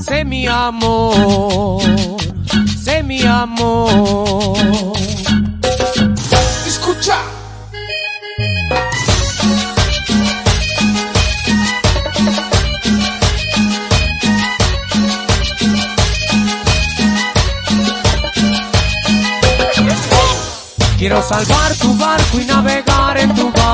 Sé mi amor, sé mi amor. Escucha. Quiero salvar tu barco y navegar en tu barca,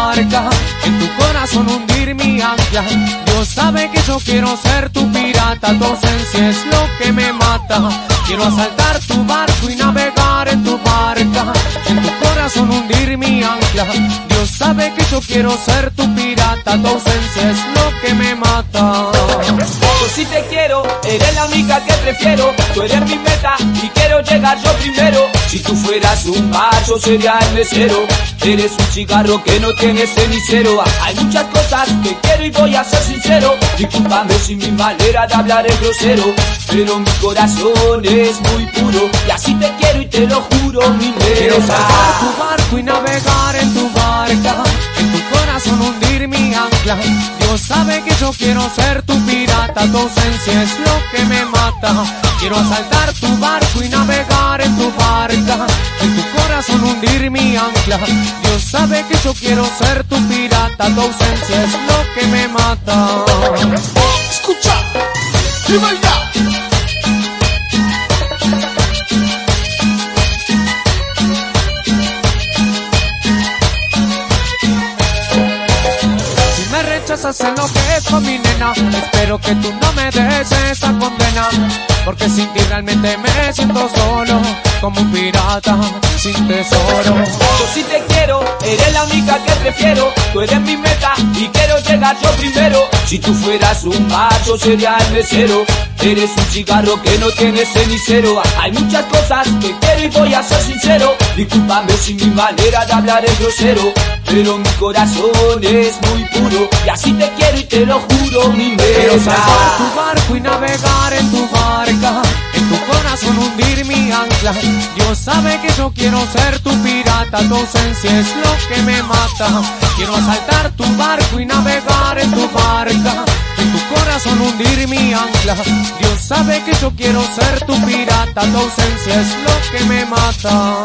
Dios sabe que yo quiero ser tu pirata, tu ausencia es lo que me mata. Quiero asaltar tu barco y navegar en tu barca, en tu corazón hundir mi ancla. Dios sabe que yo quiero ser tu pirata, tu ausencia es lo que me mata. Yo sí te quiero, eres la única que prefiero. Tú eres mi meta y quiero llegar yo primero. Si tú fueras un macho sería el mesero. Eres un cigarro que no tiene cenicero. Hay muchas cosas que quiero y voy a ser sincero. Discúlpame si mi manera de hablar es grosero. Pero mi corazón es muy puro. Y así te quiero y te lo juro, mi Quiero salvar tu barco y navegar en tu barca, en tu corazón hundir mi ancla. Dios sabe que yo quiero ser tu pirata, tu ausencia es lo que me mata. Quiero asaltar tu barco y navegar en tu barca, en tu corazón hundir mi ancla. Dios sabe que yo quiero ser tu pirata, tu ausencia es lo que me mata. Si me rechazas en lo que es con mi nena, espero que tú no me des esa condena. Porque sin ti realmente me siento solo, como un pirata sin tesoro. Yo sí te quiero, eres la única que prefiero. Tú eres mi meta y quiero llegar yo primero. Si tú fueras un macho sería el mesero. Eres un cigarro que no tiene cenicero. Hay muchas cosas que quiero y voy a ser sincero. Discúlpame si mi manera de hablar es grosero. Pero mi corazón es muy puro. Y así te quiero y te lo juro, mi Quiero salvar tu barco y navegar en tu barca, en tu corazón hundir mi ancla. Dios sabe que yo quiero ser tu pirata, tu ausencia es lo que me mata. Quiero asaltar tu barco y navegar en tu barca, en tu corazón hundir mi ancla. Dios sabe que yo quiero ser tu pirata, tu ausencia es lo que me mata.